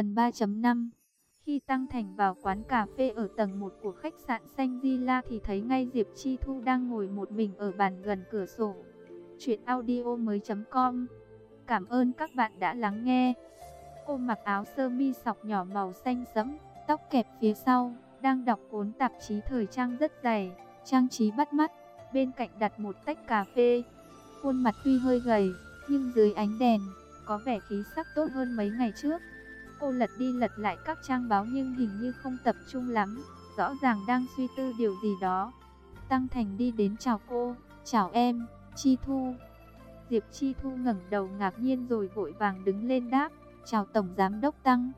Phần 3.5 Khi Tăng Thành vào quán cà phê ở tầng 1 của khách sạn Xanh Di La thì thấy ngay Diệp Chi Thu đang ngồi một mình ở bàn gần cửa sổ. Chuyện audio mới com Cảm ơn các bạn đã lắng nghe. Cô mặc áo sơ mi sọc nhỏ màu xanh sẫm, tóc kẹp phía sau, đang đọc cuốn tạp chí thời trang rất dày, trang trí bắt mắt. Bên cạnh đặt một tách cà phê. Khuôn mặt tuy hơi gầy, nhưng dưới ánh đèn, có vẻ khí sắc tốt hơn mấy ngày trước. Cô lật đi lật lại các trang báo nhưng hình như không tập trung lắm, rõ ràng đang suy tư điều gì đó. Tăng Thành đi đến chào cô, chào em, Chi Thu. Diệp Chi Thu ngẩng đầu ngạc nhiên rồi vội vàng đứng lên đáp, chào Tổng Giám Đốc Tăng.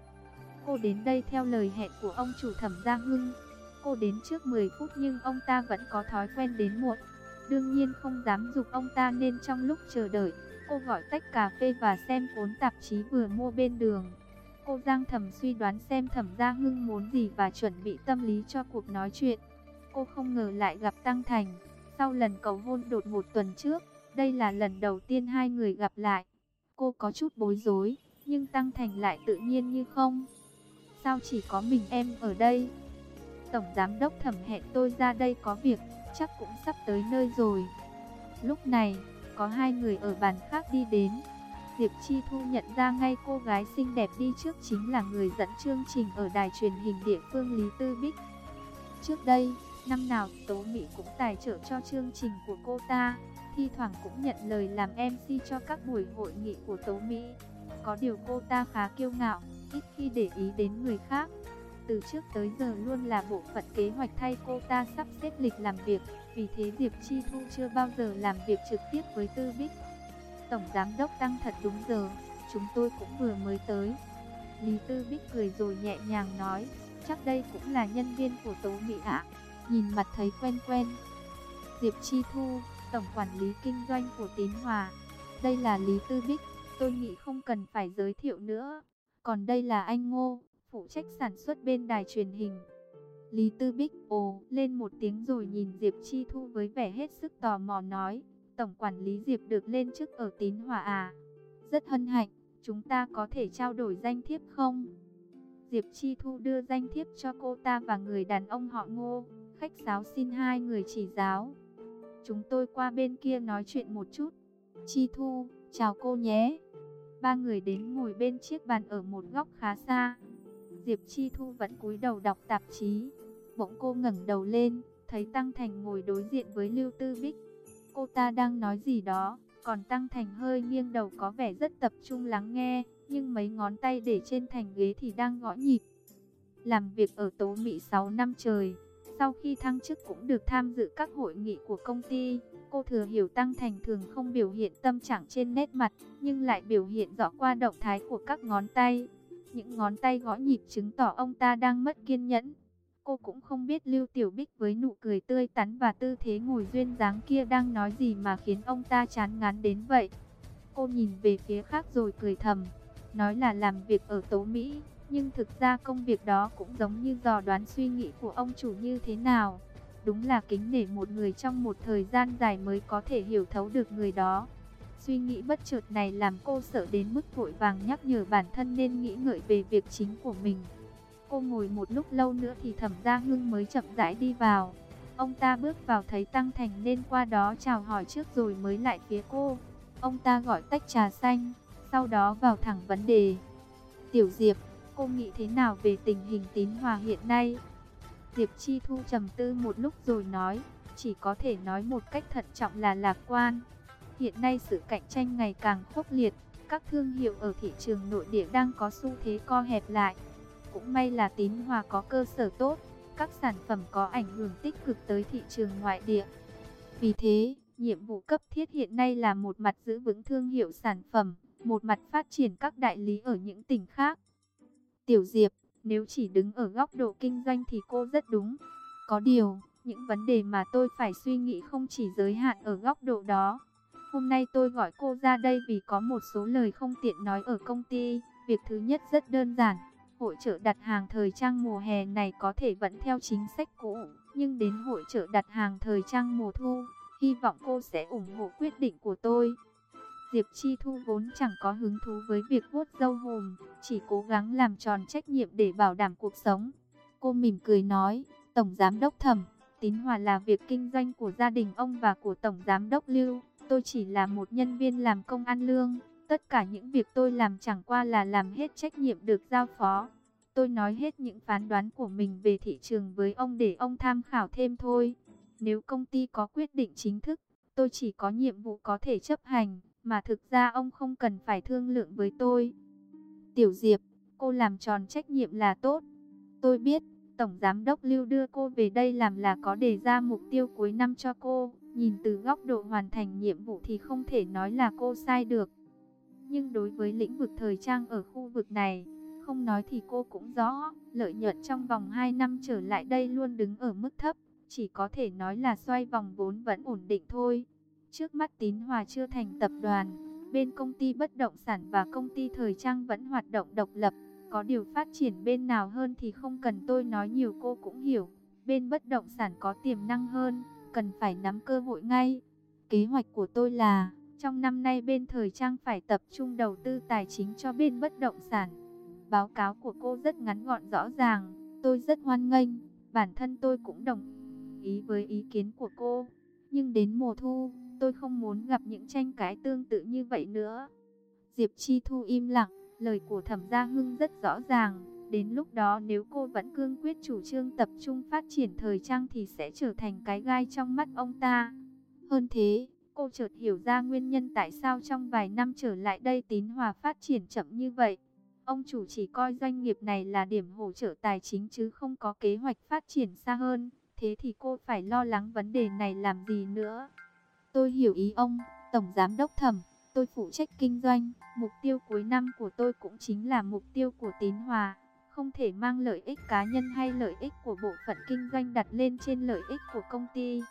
Cô đến đây theo lời hẹn của ông chủ thẩm Gia Hưng. Cô đến trước 10 phút nhưng ông ta vẫn có thói quen đến muộn. Đương nhiên không dám dục ông ta nên trong lúc chờ đợi, cô gọi tách cà phê và xem cuốn tạp chí vừa mua bên đường. Cô Giang thầm suy đoán xem thẩm gia hưng muốn gì và chuẩn bị tâm lý cho cuộc nói chuyện. Cô không ngờ lại gặp Tăng Thành. Sau lần cầu hôn đột một tuần trước, đây là lần đầu tiên hai người gặp lại. Cô có chút bối rối, nhưng Tăng Thành lại tự nhiên như không. Sao chỉ có mình em ở đây? Tổng Giám Đốc thẩm hẹn tôi ra đây có việc, chắc cũng sắp tới nơi rồi. Lúc này, có hai người ở bàn khác đi đến. Diệp Chi Thu nhận ra ngay cô gái xinh đẹp đi trước chính là người dẫn chương trình ở đài truyền hình địa phương Lý Tư Bích. Trước đây, năm nào Tố Mỹ cũng tài trợ cho chương trình của cô ta, thi thoảng cũng nhận lời làm MC cho các buổi hội nghị của Tố Mỹ. Có điều cô ta khá kiêu ngạo, ít khi để ý đến người khác. Từ trước tới giờ luôn là bộ phận kế hoạch thay cô ta sắp xếp lịch làm việc, vì thế Diệp Chi Thu chưa bao giờ làm việc trực tiếp với Tư Bích. Tổng Giám Đốc Tăng thật đúng giờ, chúng tôi cũng vừa mới tới. Lý Tư Bích cười rồi nhẹ nhàng nói, chắc đây cũng là nhân viên của Tố Mỹ ạ. Nhìn mặt thấy quen quen. Diệp Chi Thu, Tổng Quản lý Kinh doanh của Tín Hòa. Đây là Lý Tư Bích, tôi nghĩ không cần phải giới thiệu nữa. Còn đây là anh Ngô, phụ trách sản xuất bên đài truyền hình. Lý Tư Bích ồ lên một tiếng rồi nhìn Diệp Chi Thu với vẻ hết sức tò mò nói, Tổng quản lý Diệp được lên chức ở Tín Hòa à? Rất hân hạnh, chúng ta có thể trao đổi danh thiếp không? Diệp Chi Thu đưa danh thiếp cho cô ta và người đàn ông họ ngô, khách sáo xin hai người chỉ giáo. Chúng tôi qua bên kia nói chuyện một chút. Chi Thu, chào cô nhé. Ba người đến ngồi bên chiếc bàn ở một góc khá xa. Diệp Chi Thu vẫn cúi đầu đọc tạp chí. Bỗng cô ngẩng đầu lên, thấy Tăng Thành ngồi đối diện với Lưu Tư Bích. Cô ta đang nói gì đó, còn Tăng Thành hơi nghiêng đầu có vẻ rất tập trung lắng nghe, nhưng mấy ngón tay để trên thành ghế thì đang gõ nhịp. Làm việc ở Tố Mỹ 6 năm trời, sau khi thăng chức cũng được tham dự các hội nghị của công ty. Cô thừa hiểu Tăng Thành thường không biểu hiện tâm trạng trên nét mặt, nhưng lại biểu hiện rõ qua động thái của các ngón tay. Những ngón tay gõ nhịp chứng tỏ ông ta đang mất kiên nhẫn. Cô cũng không biết Lưu Tiểu Bích với nụ cười tươi tắn và tư thế ngồi duyên dáng kia đang nói gì mà khiến ông ta chán ngán đến vậy. Cô nhìn về phía khác rồi cười thầm, nói là làm việc ở Tố Mỹ, nhưng thực ra công việc đó cũng giống như dò đoán suy nghĩ của ông chủ như thế nào. Đúng là kính nể một người trong một thời gian dài mới có thể hiểu thấu được người đó. Suy nghĩ bất chợt này làm cô sợ đến mức vội vàng nhắc nhở bản thân nên nghĩ ngợi về việc chính của mình. Cô ngồi một lúc lâu nữa thì thẩm gia hưng mới chậm rãi đi vào. Ông ta bước vào thấy Tăng Thành nên qua đó chào hỏi trước rồi mới lại phía cô. Ông ta gọi tách trà xanh, sau đó vào thẳng vấn đề. Tiểu Diệp, cô nghĩ thế nào về tình hình tín hòa hiện nay? Diệp Chi Thu trầm tư một lúc rồi nói, chỉ có thể nói một cách thận trọng là lạc quan. Hiện nay sự cạnh tranh ngày càng khốc liệt, các thương hiệu ở thị trường nội địa đang có xu thế co hẹp lại. Cũng may là tín hòa có cơ sở tốt, các sản phẩm có ảnh hưởng tích cực tới thị trường ngoại địa. Vì thế, nhiệm vụ cấp thiết hiện nay là một mặt giữ vững thương hiệu sản phẩm, một mặt phát triển các đại lý ở những tỉnh khác. Tiểu Diệp, nếu chỉ đứng ở góc độ kinh doanh thì cô rất đúng. Có điều, những vấn đề mà tôi phải suy nghĩ không chỉ giới hạn ở góc độ đó. Hôm nay tôi gọi cô ra đây vì có một số lời không tiện nói ở công ty. Việc thứ nhất rất đơn giản. Hội trợ đặt hàng thời trang mùa hè này có thể vẫn theo chính sách cũ. Nhưng đến hội trợ đặt hàng thời trang mùa thu, hy vọng cô sẽ ủng hộ quyết định của tôi. Diệp Chi Thu vốn chẳng có hứng thú với việc vuốt dâu hùm, chỉ cố gắng làm tròn trách nhiệm để bảo đảm cuộc sống. Cô mỉm cười nói, Tổng Giám Đốc Thẩm, Tín Hòa là việc kinh doanh của gia đình ông và của Tổng Giám Đốc Lưu. Tôi chỉ là một nhân viên làm công ăn lương. Tất cả những việc tôi làm chẳng qua là làm hết trách nhiệm được giao phó. Tôi nói hết những phán đoán của mình về thị trường với ông để ông tham khảo thêm thôi. Nếu công ty có quyết định chính thức, tôi chỉ có nhiệm vụ có thể chấp hành, mà thực ra ông không cần phải thương lượng với tôi. Tiểu Diệp, cô làm tròn trách nhiệm là tốt. Tôi biết, Tổng Giám Đốc Lưu đưa cô về đây làm là có đề ra mục tiêu cuối năm cho cô. Nhìn từ góc độ hoàn thành nhiệm vụ thì không thể nói là cô sai được. Nhưng đối với lĩnh vực thời trang ở khu vực này, không nói thì cô cũng rõ, lợi nhuận trong vòng 2 năm trở lại đây luôn đứng ở mức thấp, chỉ có thể nói là xoay vòng vốn vẫn ổn định thôi. Trước mắt Tín Hòa chưa thành tập đoàn, bên công ty bất động sản và công ty thời trang vẫn hoạt động độc lập. Có điều phát triển bên nào hơn thì không cần tôi nói nhiều cô cũng hiểu. Bên bất động sản có tiềm năng hơn, cần phải nắm cơ hội ngay. Kế hoạch của tôi là, trong năm nay bên thời trang phải tập trung đầu tư tài chính cho bên bất động sản. Báo cáo của cô rất ngắn gọn rõ ràng, tôi rất hoan nghênh, bản thân tôi cũng đồng ý với ý kiến của cô. Nhưng đến mùa thu, tôi không muốn gặp những tranh cãi tương tự như vậy nữa. Diệp Chi Thu im lặng, lời của Thẩm Gia Hưng rất rõ ràng. Đến lúc đó nếu cô vẫn cương quyết chủ trương tập trung phát triển thời trang thì sẽ trở thành cái gai trong mắt ông ta. Hơn thế, cô chợt hiểu ra nguyên nhân tại sao trong vài năm trở lại đây tín hòa phát triển chậm như vậy. Ông chủ chỉ coi doanh nghiệp này là điểm hỗ trợ tài chính chứ không có kế hoạch phát triển xa hơn. Thế thì cô phải lo lắng vấn đề này làm gì nữa? Tôi hiểu ý ông, Tổng Giám Đốc Thẩm. Tôi phụ trách kinh doanh. Mục tiêu cuối năm của tôi cũng chính là mục tiêu của tín hòa. Không thể mang lợi ích cá nhân hay lợi ích của bộ phận kinh doanh đặt lên trên lợi ích của công ty.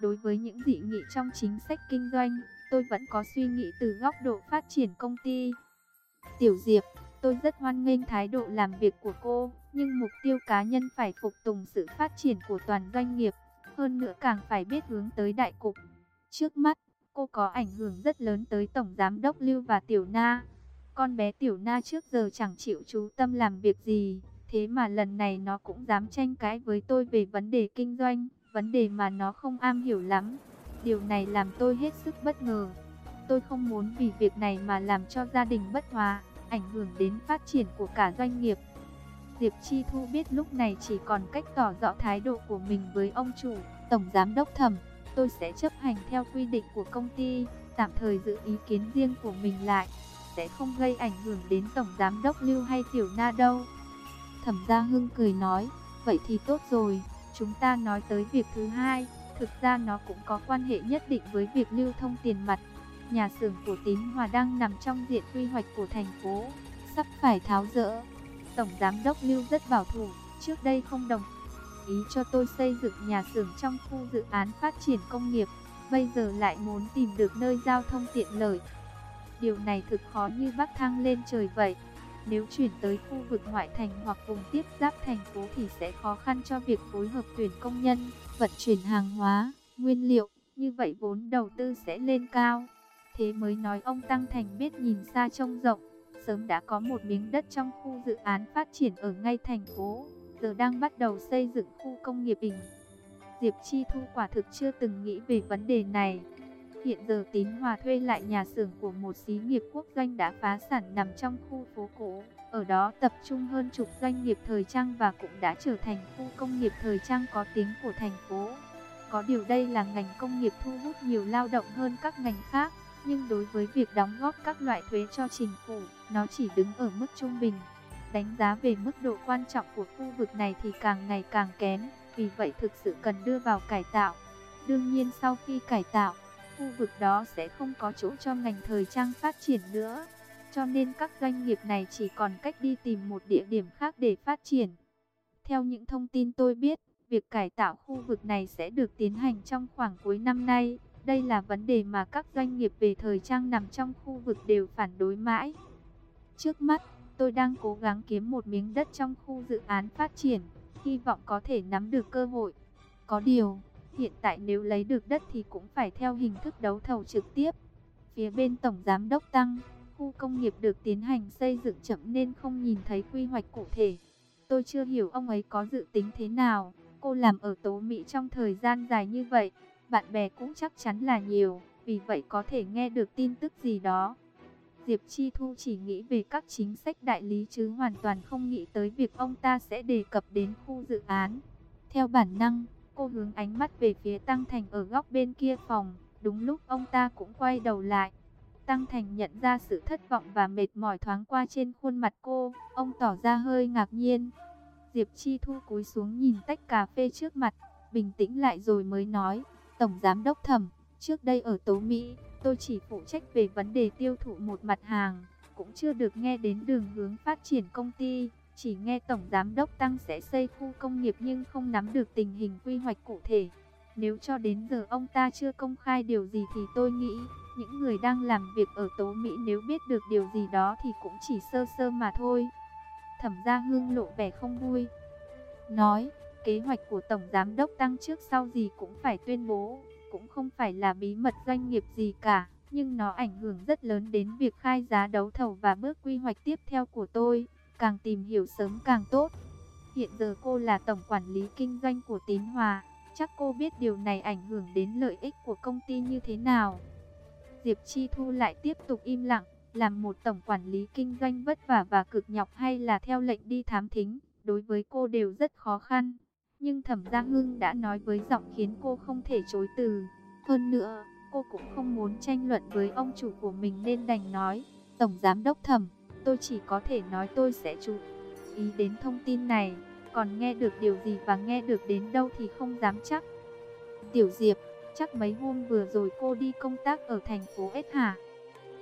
Đối với những dị nghị trong chính sách kinh doanh, tôi vẫn có suy nghĩ từ góc độ phát triển công ty. Tiểu Diệp, tôi rất hoan nghênh thái độ làm việc của cô, nhưng mục tiêu cá nhân phải phục tùng sự phát triển của toàn doanh nghiệp, hơn nữa càng phải biết hướng tới đại cục. Trước mắt, cô có ảnh hưởng rất lớn tới Tổng Giám Đốc Lưu và Tiểu Na. Con bé Tiểu Na trước giờ chẳng chịu chú tâm làm việc gì, thế mà lần này nó cũng dám tranh cãi với tôi về vấn đề kinh doanh, vấn đề mà nó không am hiểu lắm. Điều này làm tôi hết sức bất ngờ. Tôi không muốn vì việc này mà làm cho gia đình bất hòa, ảnh hưởng đến phát triển của cả doanh nghiệp. Diệp Chi Thu biết lúc này chỉ còn cách tỏ rõ thái độ của mình với ông chủ, Tổng Giám Đốc Thẩm tôi sẽ chấp hành theo quy định của công ty, tạm thời giữ ý kiến riêng của mình lại, sẽ không gây ảnh hưởng đến Tổng Giám Đốc Lưu hay Tiểu Na đâu. Thẩm Gia Hưng cười nói, vậy thì tốt rồi, chúng ta nói tới việc thứ hai, thực ra nó cũng có quan hệ nhất định với việc lưu thông tiền mặt. Nhà xưởng của Tín Hòa đang nằm trong diện quy hoạch của thành phố, sắp phải tháo rỡ. Tổng Giám Đốc Lưu rất bảo thủ, trước đây không đồng ý cho tôi xây dựng nhà xưởng trong khu dự án phát triển công nghiệp, bây giờ lại muốn tìm được nơi giao thông tiện lợi. Điều này thực khó như bắc thang lên trời vậy. Nếu chuyển tới khu vực ngoại thành hoặc vùng tiếp giáp thành phố thì sẽ khó khăn cho việc phối hợp tuyển công nhân, vận chuyển hàng hóa, nguyên liệu, như vậy vốn đầu tư sẽ lên cao. Thế mới nói ông Tăng Thành biết nhìn xa trông rộng, sớm đã có một miếng đất trong khu dự án phát triển ở ngay thành phố giờ đang bắt đầu xây dựng khu công nghiệp ỉnh. Diệp Chi Thu quả thực chưa từng nghĩ về vấn đề này. Hiện giờ Tín Hòa thuê lại nhà xưởng của một xí nghiệp quốc doanh đã phá sản nằm trong khu phố cổ. Ở đó tập trung hơn chục doanh nghiệp thời trang và cũng đã trở thành khu công nghiệp thời trang có tiếng của thành phố. Có điều đây là ngành công nghiệp thu hút nhiều lao động hơn các ngành khác, nhưng đối với việc đóng góp các loại thuế cho chính phủ, nó chỉ đứng ở mức trung bình. Đánh giá về mức độ quan trọng của khu vực này thì càng ngày càng kém, vì vậy thực sự cần đưa vào cải tạo. Đương nhiên sau khi cải tạo, khu vực đó sẽ không có chỗ cho ngành thời trang phát triển nữa. Cho nên các doanh nghiệp này chỉ còn cách đi tìm một địa điểm khác để phát triển. Theo những thông tin tôi biết, việc cải tạo khu vực này sẽ được tiến hành trong khoảng cuối năm nay. Đây là vấn đề mà các doanh nghiệp về thời trang nằm trong khu vực đều phản đối mãi. Trước mắt, Tôi đang cố gắng kiếm một miếng đất trong khu dự án phát triển, hy vọng có thể nắm được cơ hội. Có điều, hiện tại nếu lấy được đất thì cũng phải theo hình thức đấu thầu trực tiếp. Phía bên Tổng Giám Đốc Tăng, khu công nghiệp được tiến hành xây dựng chậm nên không nhìn thấy quy hoạch cụ thể. Tôi chưa hiểu ông ấy có dự tính thế nào. Cô làm ở Tố Mỹ trong thời gian dài như vậy, bạn bè cũng chắc chắn là nhiều, vì vậy có thể nghe được tin tức gì đó. Diệp Chi Thu chỉ nghĩ về các chính sách đại lý chứ hoàn toàn không nghĩ tới việc ông ta sẽ đề cập đến khu dự án. Theo bản năng, cô hướng ánh mắt về phía Tăng Thành ở góc bên kia phòng, đúng lúc ông ta cũng quay đầu lại. Tăng Thành nhận ra sự thất vọng và mệt mỏi thoáng qua trên khuôn mặt cô, ông tỏ ra hơi ngạc nhiên. Diệp Chi Thu cúi xuống nhìn tách cà phê trước mặt, bình tĩnh lại rồi mới nói, Tổng Giám Đốc Thẩm, trước đây ở Tố Mỹ, tôi chỉ phụ trách về vấn đề tiêu thụ một mặt hàng, cũng chưa được nghe đến đường hướng phát triển công ty, chỉ nghe Tổng Giám Đốc Tăng sẽ xây khu công nghiệp nhưng không nắm được tình hình quy hoạch cụ thể. Nếu cho đến giờ ông ta chưa công khai điều gì thì tôi nghĩ, những người đang làm việc ở Tố Mỹ nếu biết được điều gì đó thì cũng chỉ sơ sơ mà thôi. Thẩm gia hương lộ vẻ không vui. Nói, kế hoạch của Tổng Giám Đốc Tăng trước sau gì cũng phải tuyên bố, cũng không phải là bí mật doanh nghiệp gì cả, nhưng nó ảnh hưởng rất lớn đến việc khai giá đấu thầu và bước quy hoạch tiếp theo của tôi, càng tìm hiểu sớm càng tốt. Hiện giờ cô là tổng quản lý kinh doanh của Tín Hòa, chắc cô biết điều này ảnh hưởng đến lợi ích của công ty như thế nào. Diệp Chi Thu lại tiếp tục im lặng, làm một tổng quản lý kinh doanh vất vả và cực nhọc hay là theo lệnh đi thám thính, đối với cô đều rất khó khăn. Nhưng Thẩm Gia Hưng đã nói với giọng khiến cô không thể chối từ. Hơn nữa, cô cũng không muốn tranh luận với ông chủ của mình nên đành nói, Tổng Giám Đốc Thẩm, tôi chỉ có thể nói tôi sẽ chú ý đến thông tin này, còn nghe được điều gì và nghe được đến đâu thì không dám chắc. Tiểu Diệp, chắc mấy hôm vừa rồi cô đi công tác ở thành phố S hả?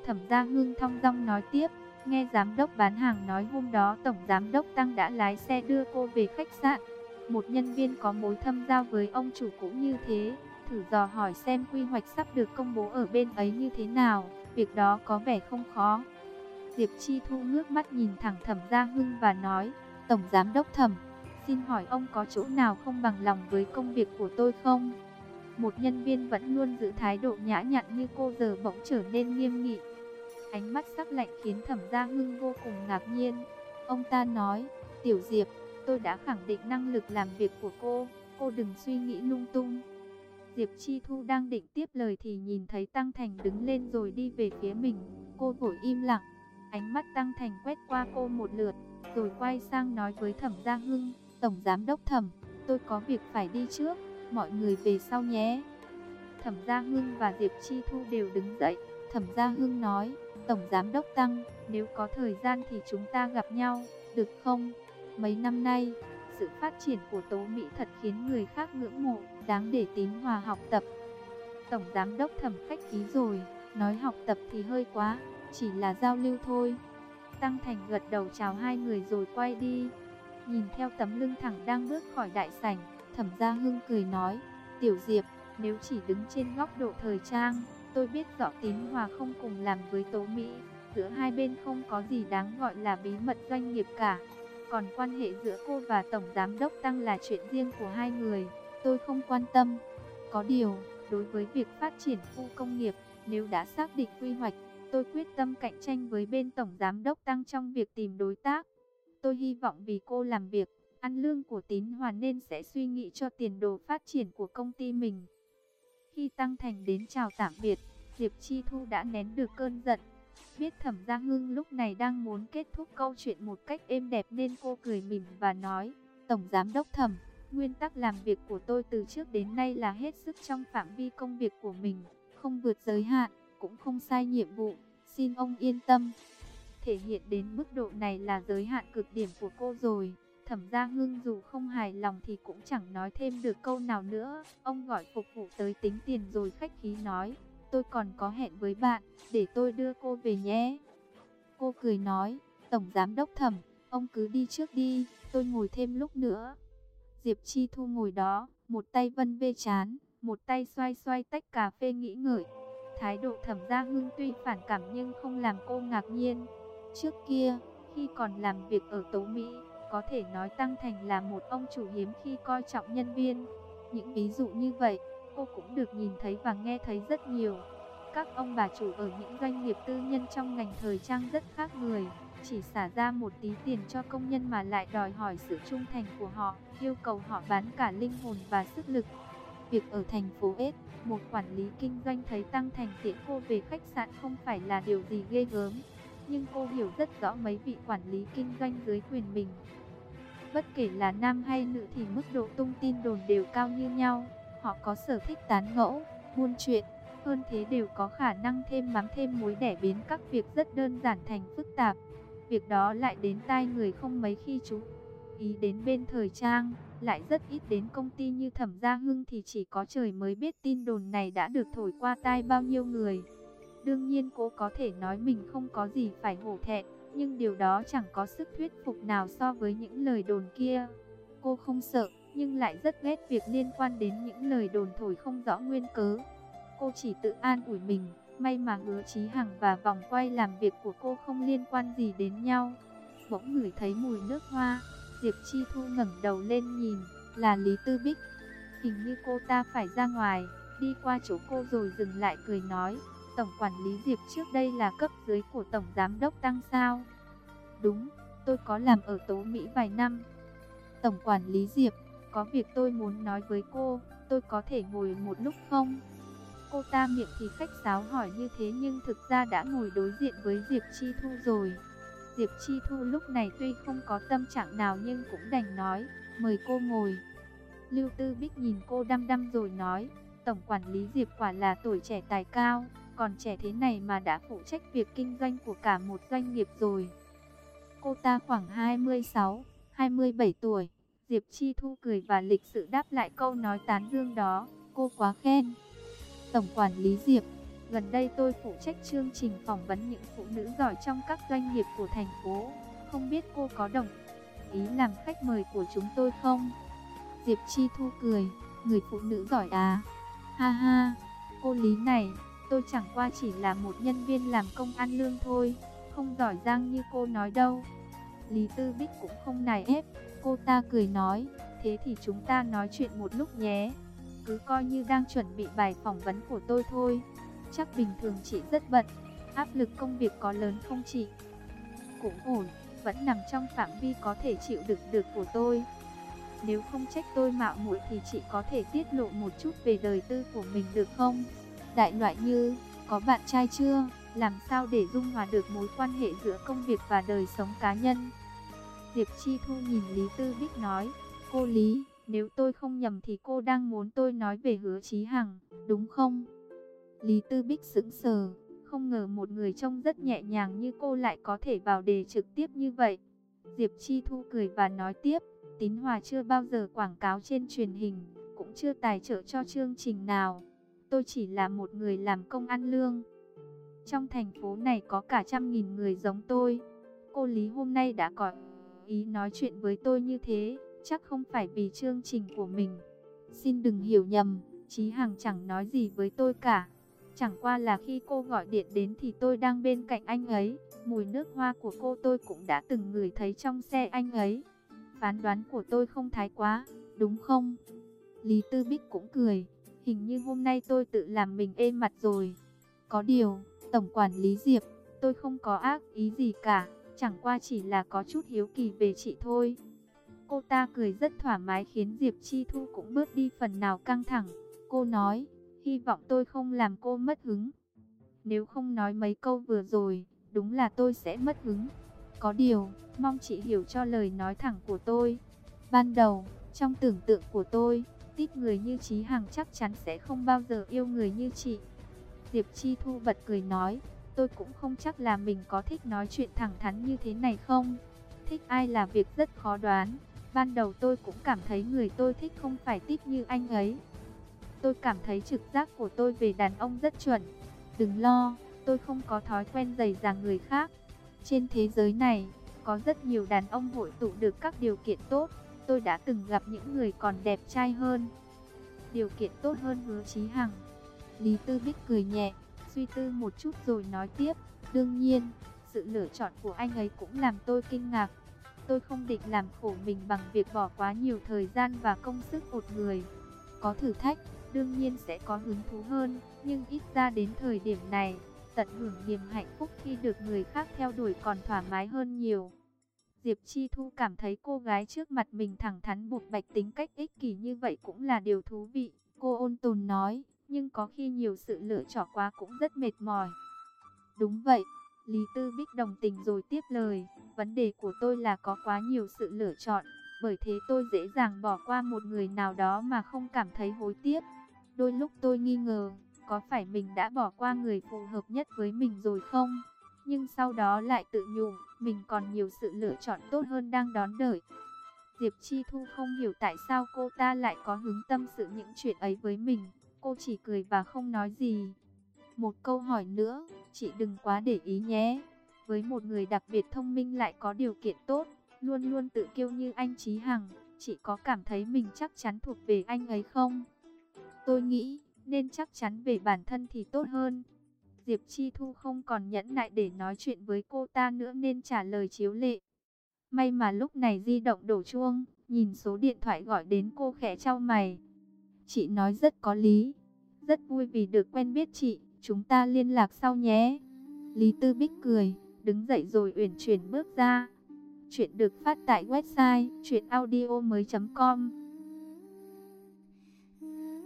Thẩm Gia Hưng thong dong nói tiếp, nghe giám đốc bán hàng nói hôm đó tổng giám đốc Tăng đã lái xe đưa cô về khách sạn. Một nhân viên có mối thâm giao với ông chủ cũng như thế, thử dò hỏi xem quy hoạch sắp được công bố ở bên ấy như thế nào, việc đó có vẻ không khó. Diệp Chi Thu ngước mắt nhìn thẳng Thẩm Gia Hưng và nói, Tổng Giám Đốc Thẩm, xin hỏi ông có chỗ nào không bằng lòng với công việc của tôi không? Một nhân viên vẫn luôn giữ thái độ nhã nhặn như cô giờ bỗng trở nên nghiêm nghị. Ánh mắt sắc lạnh khiến Thẩm Gia Hưng vô cùng ngạc nhiên. Ông ta nói, Tiểu Diệp, tôi đã khẳng định năng lực làm việc của cô, cô đừng suy nghĩ lung tung. Diệp Chi Thu đang định tiếp lời thì nhìn thấy Tăng Thành đứng lên rồi đi về phía mình, cô vội im lặng. Ánh mắt Tăng Thành quét qua cô một lượt, rồi quay sang nói với Thẩm Gia Hưng, Tổng Giám Đốc Thẩm, tôi có việc phải đi trước, mọi người về sau nhé. Thẩm Gia Hưng và Diệp Chi Thu đều đứng dậy, Thẩm Gia Hưng nói, Tổng Giám Đốc Tăng, nếu có thời gian thì chúng ta gặp nhau, được không? Mấy năm nay, sự phát triển của Tố Mỹ thật khiến người khác ngưỡng mộ, đáng để tín hòa học tập. Tổng Giám Đốc thẩm khách khí rồi, nói học tập thì hơi quá, chỉ là giao lưu thôi. Tăng Thành gật đầu chào hai người rồi quay đi. Nhìn theo tấm lưng thẳng đang bước khỏi đại sảnh, thẩm gia hưng cười nói, Tiểu Diệp, nếu chỉ đứng trên góc độ thời trang, tôi biết rõ tín hòa không cùng làm với Tố Mỹ. Giữa hai bên không có gì đáng gọi là bí mật doanh nghiệp cả. Còn quan hệ giữa cô và Tổng Giám Đốc Tăng là chuyện riêng của hai người, tôi không quan tâm. Có điều, đối với việc phát triển khu công nghiệp, nếu đã xác định quy hoạch, tôi quyết tâm cạnh tranh với bên Tổng Giám Đốc Tăng trong việc tìm đối tác. Tôi hy vọng vì cô làm việc, ăn lương của tín hoàn nên sẽ suy nghĩ cho tiền đồ phát triển của công ty mình. Khi Tăng Thành đến chào tạm biệt, Diệp Chi Thu đã nén được cơn giận, Biết Thẩm Gia Hưng lúc này đang muốn kết thúc câu chuyện một cách êm đẹp nên cô cười mỉm và nói, Tổng Giám Đốc Thẩm, nguyên tắc làm việc của tôi từ trước đến nay là hết sức trong phạm vi công việc của mình, không vượt giới hạn, cũng không sai nhiệm vụ, xin ông yên tâm. Thể hiện đến mức độ này là giới hạn cực điểm của cô rồi. Thẩm Gia Hưng dù không hài lòng thì cũng chẳng nói thêm được câu nào nữa. Ông gọi phục vụ tới tính tiền rồi khách khí nói, tôi còn có hẹn với bạn, để tôi đưa cô về nhé. Cô cười nói, Tổng Giám Đốc Thẩm, ông cứ đi trước đi, tôi ngồi thêm lúc nữa. Diệp Chi Thu ngồi đó, một tay vân vê chán, một tay xoay xoay tách cà phê nghĩ ngợi. Thái độ thẩm gia hưng tuy phản cảm nhưng không làm cô ngạc nhiên. Trước kia, khi còn làm việc ở Tố Mỹ, có thể nói Tăng Thành là một ông chủ hiếm khi coi trọng nhân viên. Những ví dụ như vậy, cô cũng được nhìn thấy và nghe thấy rất nhiều. các ông bà chủ ở những doanh nghiệp tư nhân trong ngành thời trang rất khác người. Chỉ xả ra một tí tiền cho công nhân mà lại đòi hỏi sự trung thành của họ, yêu cầu họ bán cả linh hồn và sức lực. Việc ở thành phố S, một quản lý kinh doanh thấy Tăng Thành tiễn cô về khách sạn không phải là điều gì ghê gớm. Nhưng cô hiểu rất rõ mấy vị quản lý kinh doanh dưới quyền mình. Bất kể là nam hay nữ thì mức độ tung tin đồn đều cao như nhau. Họ có sở thích tán ngẫu, buôn chuyện, hơn thế đều có khả năng thêm mắm thêm muối để biến các việc rất đơn giản thành phức tạp. Việc đó lại đến tai người không mấy khi chú ý đến bên thời trang, lại rất ít đến công ty như Thẩm Gia Hưng thì chỉ có trời mới biết tin đồn này đã được thổi qua tai bao nhiêu người. Đương nhiên cô có thể nói mình không có gì phải hổ thẹn, nhưng điều đó chẳng có sức thuyết phục nào so với những lời đồn kia. Cô không sợ, nhưng lại rất ghét việc liên quan đến những lời đồn thổi không rõ nguyên cớ. Cô chỉ tự an ủi mình, may mà hứa Chí Hằng và vòng quay làm việc của cô không liên quan gì đến nhau. Bỗng ngửi thấy mùi nước hoa, Diệp Chi Thu ngẩng đầu lên nhìn, là Lý Tư Bích. Hình như cô ta phải ra ngoài, đi qua chỗ cô rồi dừng lại cười nói, Tổng quản lý Diệp trước đây là cấp dưới của Tổng Giám đốc Tăng sao? Đúng, tôi có làm ở Tố Mỹ vài năm. Tổng quản lý Diệp, có việc tôi muốn nói với cô, tôi có thể ngồi một lúc không? Cô ta miệng thì khách sáo hỏi như thế nhưng thực ra đã ngồi đối diện với Diệp Chi Thu rồi. Diệp Chi Thu lúc này tuy không có tâm trạng nào nhưng cũng đành nói, mời cô ngồi. Lưu Tư Bích nhìn cô đăm đăm rồi nói, Tổng quản lý Diệp quả là tuổi trẻ tài cao, còn trẻ thế này mà đã phụ trách việc kinh doanh của cả một doanh nghiệp rồi. Cô ta khoảng 26, 27 tuổi. Diệp Chi Thu cười và lịch sự đáp lại câu nói tán dương đó, cô quá khen. Tổng quản lý Diệp, gần đây tôi phụ trách chương trình phỏng vấn những phụ nữ giỏi trong các doanh nghiệp của thành phố. Không biết cô có đồng ý làm khách mời của chúng tôi không? Diệp Chi Thu cười, người phụ nữ giỏi à? Ha ha, cô Lý này, tôi chẳng qua chỉ là một nhân viên làm công ăn lương thôi, không giỏi giang như cô nói đâu. Lý Tư Bích cũng không nài ép, cô ta cười nói, thế thì chúng ta nói chuyện một lúc nhé cứ coi như đang chuẩn bị bài phỏng vấn của tôi thôi. Chắc bình thường chị rất bận, áp lực công việc có lớn không chị? Cũng ổn, vẫn nằm trong phạm vi có thể chịu đựng được của tôi. Nếu không trách tôi mạo muội thì chị có thể tiết lộ một chút về đời tư của mình được không? Đại loại như, có bạn trai chưa? Làm sao để dung hòa được mối quan hệ giữa công việc và đời sống cá nhân? Diệp Chi Thu nhìn Lý Tư Bích nói, cô Lý, nếu tôi không nhầm thì cô đang muốn tôi nói về hứa Chí Hằng, đúng không? Lý Tư Bích sững sờ, không ngờ một người trông rất nhẹ nhàng như cô lại có thể vào đề trực tiếp như vậy. Diệp Chi Thu cười và nói tiếp, Tín Hòa chưa bao giờ quảng cáo trên truyền hình, cũng chưa tài trợ cho chương trình nào. Tôi chỉ là một người làm công ăn lương. Trong thành phố này có cả trăm nghìn người giống tôi. Cô Lý hôm nay đã có ý nói chuyện với tôi như thế chắc không phải vì chương trình của mình. Xin đừng hiểu nhầm, Chí Hằng chẳng nói gì với tôi cả. Chẳng qua là khi cô gọi điện đến thì tôi đang bên cạnh anh ấy. Mùi nước hoa của cô tôi cũng đã từng ngửi thấy trong xe anh ấy. Phán đoán của tôi không thái quá, đúng không? Lý Tư Bích cũng cười. Hình như hôm nay tôi tự làm mình êm mặt rồi. Có điều, Tổng quản lý Diệp, tôi không có ác ý gì cả. Chẳng qua chỉ là có chút hiếu kỳ về chị thôi. Cô ta cười rất thoải mái khiến Diệp Chi Thu cũng bớt đi phần nào căng thẳng. Cô nói, hy vọng tôi không làm cô mất hứng. Nếu không nói mấy câu vừa rồi, đúng là tôi sẽ mất hứng. Có điều, mong chị hiểu cho lời nói thẳng của tôi. Ban đầu, trong tưởng tượng của tôi, tít người như Chí Hằng chắc chắn sẽ không bao giờ yêu người như chị. Diệp Chi Thu bật cười nói, tôi cũng không chắc là mình có thích nói chuyện thẳng thắn như thế này không. Thích ai là việc rất khó đoán. Ban đầu tôi cũng cảm thấy người tôi thích không phải tít như anh ấy. Tôi cảm thấy trực giác của tôi về đàn ông rất chuẩn. Đừng lo, tôi không có thói quen dày dàng người khác. Trên thế giới này, có rất nhiều đàn ông hội tụ được các điều kiện tốt. Tôi đã từng gặp những người còn đẹp trai hơn. Điều kiện tốt hơn hứa Chí Hằng. Lý Tư Bích cười nhẹ, suy tư một chút rồi nói tiếp. Đương nhiên, sự lựa chọn của anh ấy cũng làm tôi kinh ngạc. Tôi không định làm khổ mình bằng việc bỏ quá nhiều thời gian và công sức một người. Có thử thách, đương nhiên sẽ có hứng thú hơn, nhưng ít ra đến thời điểm này, tận hưởng niềm hạnh phúc khi được người khác theo đuổi còn thoải mái hơn nhiều. Diệp Chi Thu cảm thấy cô gái trước mặt mình thẳng thắn bộc bạch tính cách ích kỷ như vậy cũng là điều thú vị. Cô ôn tồn nói, nhưng có khi nhiều sự lựa chọn quá cũng rất mệt mỏi. Đúng vậy, Lý Tư Bích đồng tình rồi tiếp lời, vấn đề của tôi là có quá nhiều sự lựa chọn, bởi thế tôi dễ dàng bỏ qua một người nào đó mà không cảm thấy hối tiếc. Đôi lúc tôi nghi ngờ, có phải mình đã bỏ qua người phù hợp nhất với mình rồi không? Nhưng sau đó lại tự nhủ, mình còn nhiều sự lựa chọn tốt hơn đang đón đợi. Diệp Chi Thu không hiểu tại sao cô ta lại có hứng tâm sự những chuyện ấy với mình. Cô chỉ cười và không nói gì. Một câu hỏi nữa, chị đừng quá để ý nhé. Với một người đặc biệt thông minh lại có điều kiện tốt, luôn luôn tự kiêu như anh Chí Hằng, chị có cảm thấy mình chắc chắn thuộc về anh ấy không? Tôi nghĩ, nên chắc chắn về bản thân thì tốt hơn. Diệp Chi Thu không còn nhẫn nại để nói chuyện với cô ta nữa nên trả lời chiếu lệ. May mà lúc này di động đổ chuông, nhìn số điện thoại gọi đến cô khẽ trao mày. Chị nói rất có lý, rất vui vì được quen biết chị, chúng ta liên lạc sau nhé. Lý Tư Bích cười, đứng dậy rồi uyển chuyển bước ra. Chuyện được phát tại website chuyenaudio.com